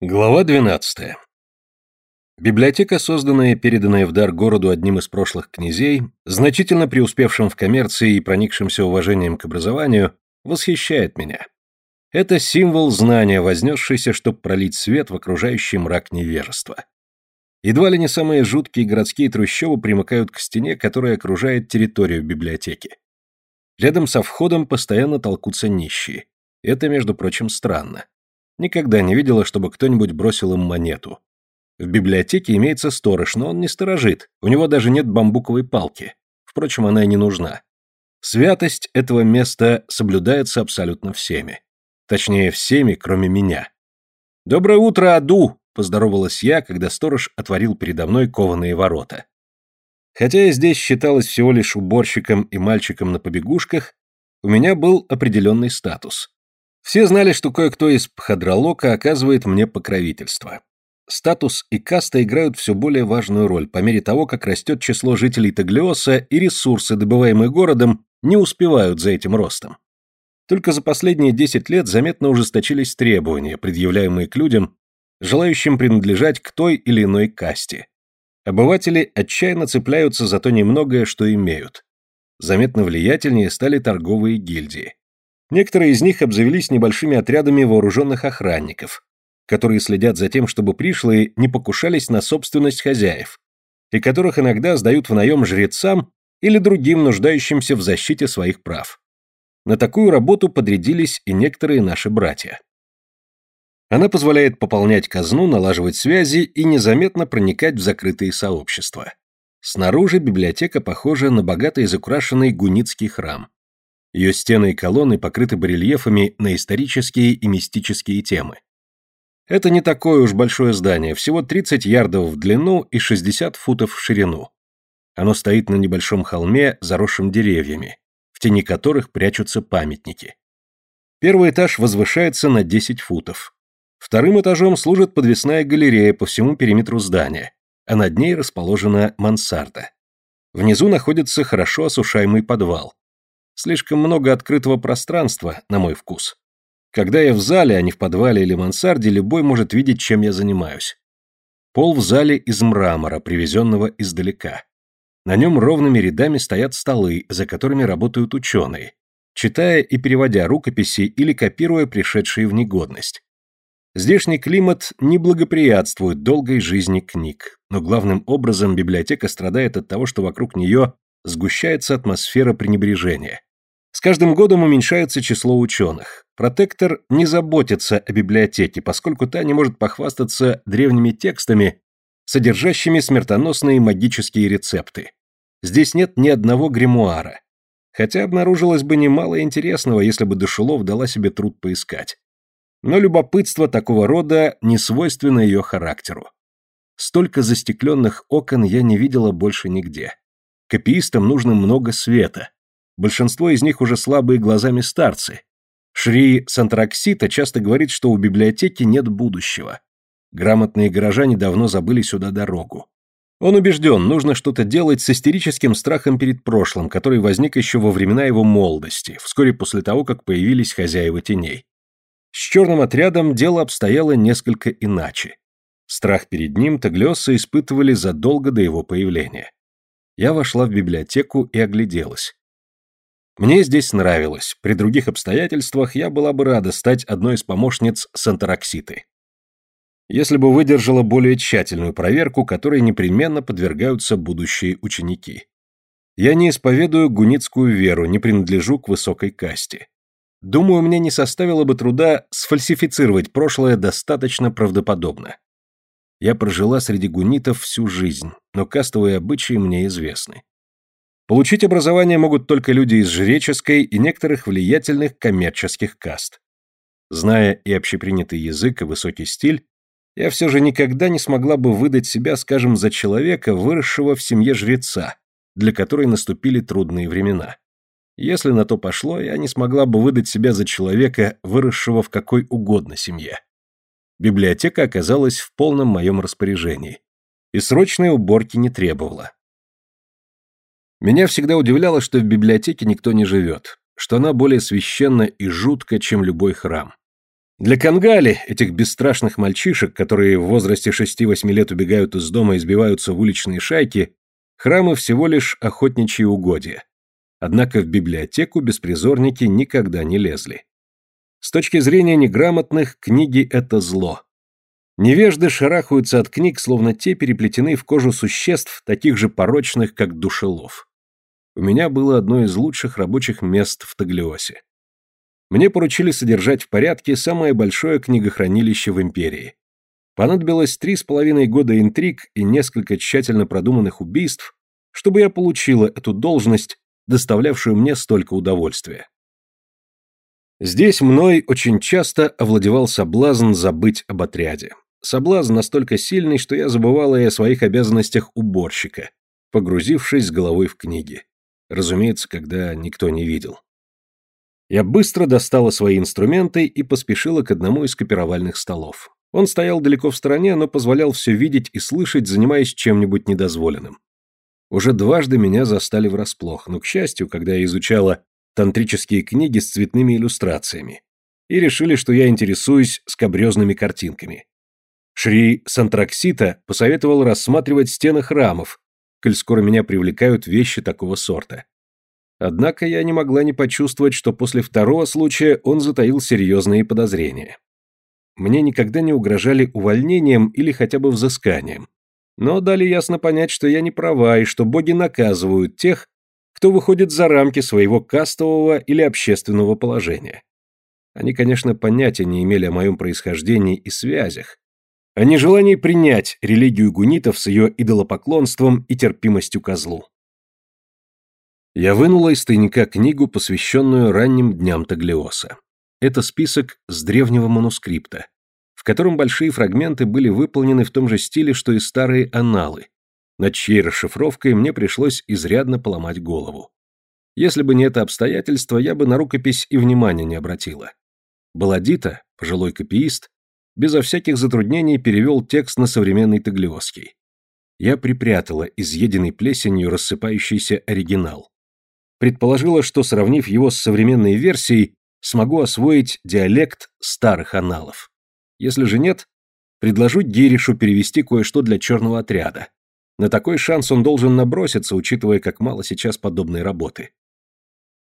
Глава 12. Библиотека, созданная и переданная в дар городу одним из прошлых князей, значительно преуспевшим в коммерции и проникшимся уважением к образованию, восхищает меня. Это символ знания, вознесшийся, чтобы пролить свет в окружающий мрак невежества. Едва ли не самые жуткие городские трущобы примыкают к стене, которая окружает территорию библиотеки. Рядом со входом постоянно толкутся нищие. Это, между прочим, странно. Никогда не видела, чтобы кто-нибудь бросил им монету. В библиотеке имеется сторож, но он не сторожит, у него даже нет бамбуковой палки. Впрочем, она и не нужна. Святость этого места соблюдается абсолютно всеми. Точнее, всеми, кроме меня. «Доброе утро, Аду!» – поздоровалась я, когда сторож отворил передо мной кованые ворота. Хотя я здесь считалась всего лишь уборщиком и мальчиком на побегушках, у меня был определенный статус. Все знали, что кое-кто из Пхадралока оказывает мне покровительство. Статус и каста играют все более важную роль по мере того, как растет число жителей Таглиоса и ресурсы, добываемые городом, не успевают за этим ростом. Только за последние 10 лет заметно ужесточились требования, предъявляемые к людям, желающим принадлежать к той или иной касте. Обыватели отчаянно цепляются за то немногое, что имеют. Заметно влиятельнее стали торговые гильдии. Некоторые из них обзавелись небольшими отрядами вооруженных охранников, которые следят за тем, чтобы пришлые не покушались на собственность хозяев, и которых иногда сдают в наем жрецам или другим нуждающимся в защите своих прав. На такую работу подрядились и некоторые наши братья. Она позволяет пополнять казну, налаживать связи и незаметно проникать в закрытые сообщества. Снаружи библиотека похожа на богато изукрашенный гуницкий храм. Ее стены и колонны покрыты барельефами на исторические и мистические темы. Это не такое уж большое здание, всего 30 ярдов в длину и 60 футов в ширину. Оно стоит на небольшом холме, заросшем деревьями, в тени которых прячутся памятники. Первый этаж возвышается на 10 футов. Вторым этажом служит подвесная галерея по всему периметру здания, а над ней расположена мансарда. Внизу находится хорошо осушаемый подвал, Слишком много открытого пространства, на мой вкус. Когда я в зале, а не в подвале или мансарде, любой может видеть, чем я занимаюсь. Пол в зале из мрамора, привезенного издалека. На нем ровными рядами стоят столы, за которыми работают ученые, читая и переводя рукописи или копируя пришедшие в негодность. Здешний климат не благоприятствует долгой жизни книг, но главным образом библиотека страдает от того, что вокруг нее сгущается атмосфера пренебрежения. С каждым годом уменьшается число ученых. Протектор не заботится о библиотеке, поскольку та не может похвастаться древними текстами, содержащими смертоносные магические рецепты. Здесь нет ни одного гримуара. Хотя обнаружилось бы немало интересного, если бы Душелов дала себе труд поискать. Но любопытство такого рода не свойственно ее характеру. Столько застекленных окон я не видела больше нигде. Копиистам нужно много света, Большинство из них уже слабые глазами старцы. Шри Сантраксита часто говорит, что у библиотеки нет будущего. Грамотные горожане давно забыли сюда дорогу. Он убежден, нужно что-то делать с истерическим страхом перед прошлым, который возник еще во времена его молодости, вскоре после того, как появились хозяева теней. С черным отрядом дело обстояло несколько иначе. Страх перед ним Таглиоса испытывали задолго до его появления. Я вошла в библиотеку и огляделась. Мне здесь нравилось, при других обстоятельствах я была бы рада стать одной из помощниц Сантарокситы. Если бы выдержала более тщательную проверку, которой непременно подвергаются будущие ученики. Я не исповедую гуницкую веру, не принадлежу к высокой касте. Думаю, мне не составило бы труда сфальсифицировать прошлое достаточно правдоподобно. Я прожила среди гунитов всю жизнь, но кастовые обычаи мне известны. Получить образование могут только люди из жреческой и некоторых влиятельных коммерческих каст. Зная и общепринятый язык, и высокий стиль, я все же никогда не смогла бы выдать себя, скажем, за человека, выросшего в семье жреца, для которой наступили трудные времена. Если на то пошло, я не смогла бы выдать себя за человека, выросшего в какой угодно семье. Библиотека оказалась в полном моем распоряжении. И срочной уборки не требовала. Меня всегда удивляло, что в библиотеке никто не живет, что она более священна и жутка, чем любой храм. Для Кангали, этих бесстрашных мальчишек, которые в возрасте 6-8 лет убегают из дома и сбиваются в уличные шайки, храмы всего лишь охотничьи угодья. Однако в библиотеку беспризорники никогда не лезли. С точки зрения неграмотных, книги – это зло. Невежды шарахаются от книг, словно те переплетены в кожу существ, таких же порочных, как душелов. У меня было одно из лучших рабочих мест в Таглиосе. Мне поручили содержать в порядке самое большое книгохранилище в империи. Понадобилось три с половиной года интриг и несколько тщательно продуманных убийств, чтобы я получила эту должность, доставлявшую мне столько удовольствия. Здесь мной очень часто овладевал соблазн забыть об отряде. Соблазн настолько сильный, что я забывала и о своих обязанностях уборщика, погрузившись головой в книги. Разумеется, когда никто не видел. Я быстро достала свои инструменты и поспешила к одному из копировальных столов. Он стоял далеко в стороне, но позволял все видеть и слышать, занимаясь чем-нибудь недозволенным. Уже дважды меня застали врасплох, но, к счастью, когда я изучала тантрические книги с цветными иллюстрациями, и решили, что я интересуюсь скабрезными картинками. Шри Сантраксита посоветовал рассматривать стены храмов, коль скоро меня привлекают вещи такого сорта. Однако я не могла не почувствовать, что после второго случая он затаил серьезные подозрения. Мне никогда не угрожали увольнением или хотя бы взысканием, но дали ясно понять, что я не права и что боги наказывают тех, кто выходит за рамки своего кастового или общественного положения. Они, конечно, понятия не имели о моем происхождении и связях, о нежелании принять религию гунитов с ее идолопоклонством и терпимостью козлу. Я вынула из тайника книгу, посвященную ранним дням Таглиоса. Это список с древнего манускрипта, в котором большие фрагменты были выполнены в том же стиле, что и старые аналы, над чьей расшифровкой мне пришлось изрядно поломать голову. Если бы не это обстоятельство, я бы на рукопись и внимания не обратила. Баладита, пожилой копиист, безо всяких затруднений перевел текст на современный таглиосский. Я припрятала изъеденный плесенью рассыпающийся оригинал предположила, что, сравнив его с современной версией, смогу освоить диалект старых аналов. Если же нет, предложу Гиришу перевести кое-что для черного отряда. На такой шанс он должен наброситься, учитывая, как мало сейчас подобной работы.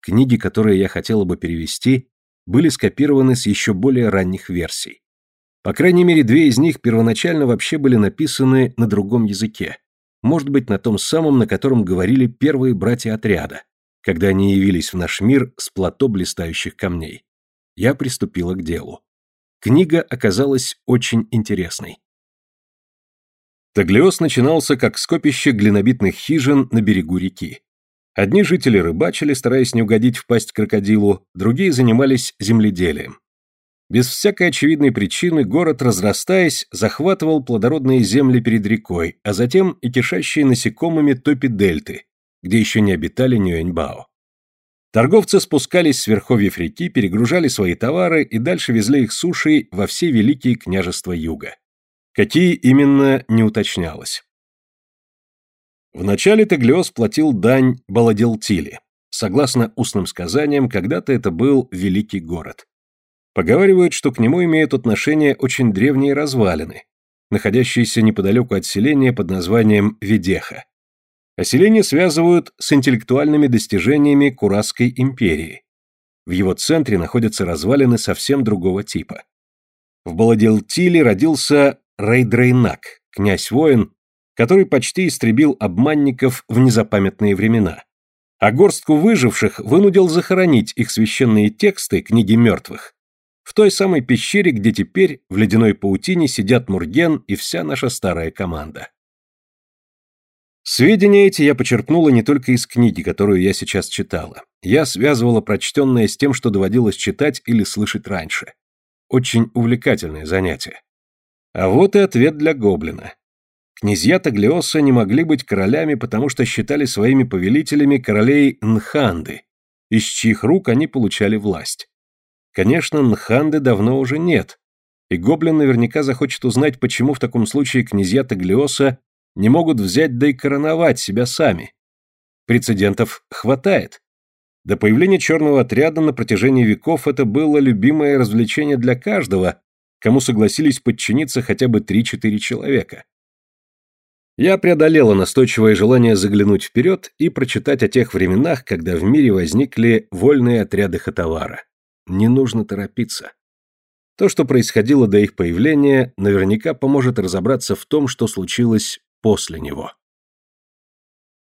Книги, которые я хотела бы перевести, были скопированы с еще более ранних версий. По крайней мере, две из них первоначально вообще были написаны на другом языке, может быть, на том самом, на котором говорили первые братья отряда, когда они явились в наш мир с плато блистающих камней. Я приступила к делу. Книга оказалась очень интересной. Таглиос начинался как скопище глинобитных хижин на берегу реки. Одни жители рыбачили, стараясь не угодить в пасть крокодилу, другие занимались земледелием. Без всякой очевидной причины город, разрастаясь, захватывал плодородные земли перед рекой, а затем и кишащие насекомыми топи дельты, где еще не обитали Нюэньбао. Торговцы спускались с верховьев реки, перегружали свои товары и дальше везли их сушей во все великие княжества юга. Какие именно, не уточнялось. Вначале Теглиос платил дань Баладилтили. Согласно устным сказаниям, когда-то это был великий город. Поговаривают, что к нему имеют отношение очень древние развалины, находящиеся неподалеку от селения под названием Ведеха. Оселение связывают с интеллектуальными достижениями Кураской империи. В его центре находятся развалины совсем другого типа. В Баладилтиле родился Рейдрейнак, князь-воин, который почти истребил обманников в незапамятные времена. А горстку выживших вынудил захоронить их священные тексты, книги мертвых, в той самой пещере, где теперь в ледяной паутине сидят Мурген и вся наша старая команда. Сведения эти я почерпнула не только из книги, которую я сейчас читала. Я связывала прочтенное с тем, что доводилось читать или слышать раньше. Очень увлекательное занятие. А вот и ответ для гоблина. Князья Таглиоса не могли быть королями, потому что считали своими повелителями королей Нханды, из чьих рук они получали власть. Конечно, Нханды давно уже нет, и гоблин наверняка захочет узнать, почему в таком случае князья Таглиоса не могут взять да и короновать себя сами. Прецедентов хватает. До появления черного отряда на протяжении веков это было любимое развлечение для каждого, кому согласились подчиниться хотя бы 3-4 человека. Я преодолела настойчивое желание заглянуть вперед и прочитать о тех временах, когда в мире возникли вольные отряды Хатавара. Не нужно торопиться. То, что происходило до их появления, наверняка поможет разобраться в том, что случилось после него.